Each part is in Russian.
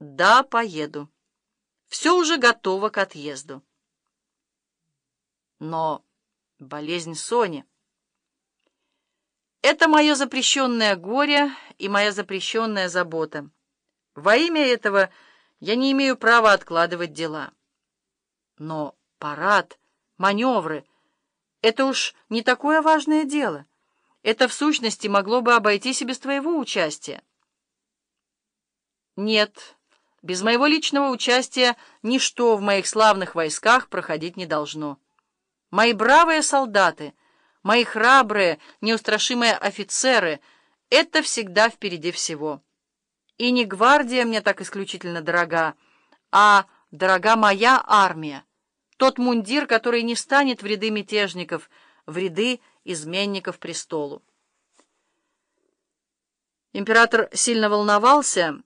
Да, поеду. Все уже готово к отъезду. Но болезнь Сони... Это мое запрещенное горе и моя запрещенная забота. Во имя этого я не имею права откладывать дела. Но парад, маневры — это уж не такое важное дело. Это в сущности могло бы обойтись и без твоего участия. Нет, без моего личного участия ничто в моих славных войсках проходить не должно. Мои бравые солдаты, мои храбрые, неустрашимые офицеры — это всегда впереди всего. И не гвардия мне так исключительно дорога, а дорога моя армия, тот мундир, который не станет в ряды мятежников, в ряды изменников престолу. Император сильно волновался,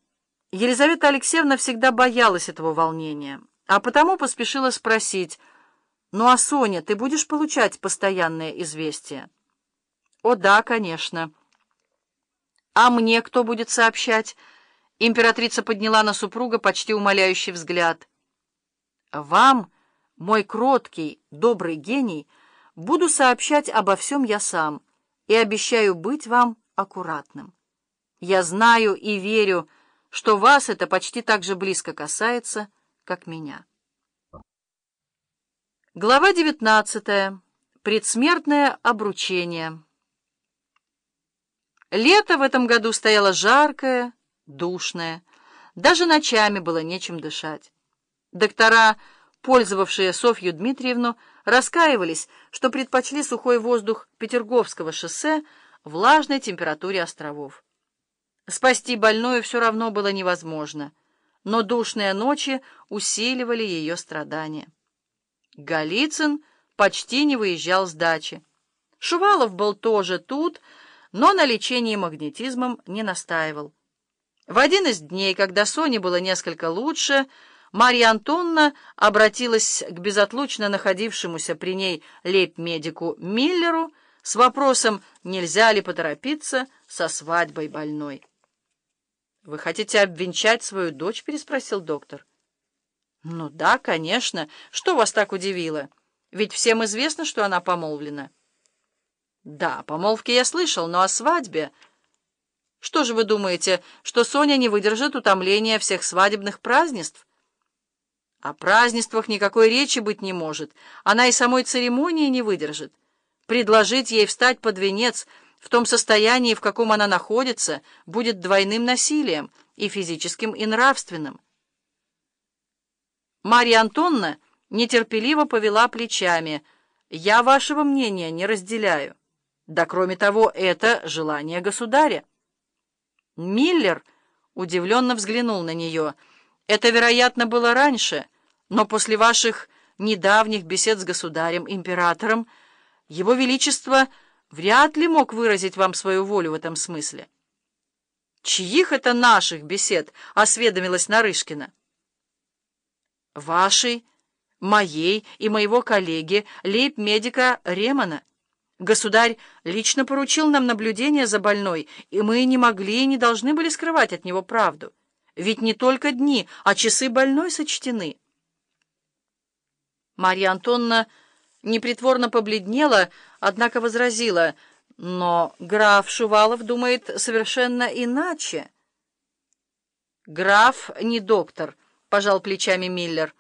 Елизавета Алексеевна всегда боялась этого волнения, а потому поспешила спросить, «Ну а Соня, ты будешь получать постоянное известие?» «О да, конечно». «А мне кто будет сообщать?» Императрица подняла на супруга почти умоляющий взгляд. «Вам, мой кроткий, добрый гений, буду сообщать обо всем я сам и обещаю быть вам аккуратным. Я знаю и верю, что вас это почти так же близко касается, как меня. Глава 19. Предсмертное обручение. Лето в этом году стояло жаркое, душное. Даже ночами было нечем дышать. Доктора, пользовавшие Софью Дмитриевну, раскаивались, что предпочли сухой воздух Петерговского шоссе влажной температуре островов. Спасти больную все равно было невозможно, но душные ночи усиливали ее страдания. Голицын почти не выезжал с дачи. Шувалов был тоже тут, но на лечении магнетизмом не настаивал. В один из дней, когда Соне было несколько лучше, Марья Антонна обратилась к безотлучно находившемуся при ней лейб-медику Миллеру с вопросом, нельзя ли поторопиться со свадьбой больной. «Вы хотите обвенчать свою дочь?» — переспросил доктор. «Ну да, конечно. Что вас так удивило? Ведь всем известно, что она помолвлена». «Да, о помолвке я слышал, но о свадьбе...» «Что же вы думаете, что Соня не выдержит утомления всех свадебных празднеств?» «О празднествах никакой речи быть не может. Она и самой церемонии не выдержит. Предложить ей встать под венец — в том состоянии, в каком она находится, будет двойным насилием, и физическим, и нравственным. Марья Антонна нетерпеливо повела плечами. «Я вашего мнения не разделяю. Да, кроме того, это желание государя». Миллер удивленно взглянул на нее. «Это, вероятно, было раньше, но после ваших недавних бесед с государем-императором его величество — вряд ли мог выразить вам свою волю в этом смысле. «Чьих это наших бесед?» — осведомилась Нарышкина. «Вашей, моей и моего коллеги, лейб-медика Ремона. Государь лично поручил нам наблюдение за больной, и мы не могли и не должны были скрывать от него правду. Ведь не только дни, а часы больной сочтены». Марья Антонна непритворно побледнела, однако возразила, но граф Шувалов думает совершенно иначе. «Граф не доктор», — пожал плечами Миллер.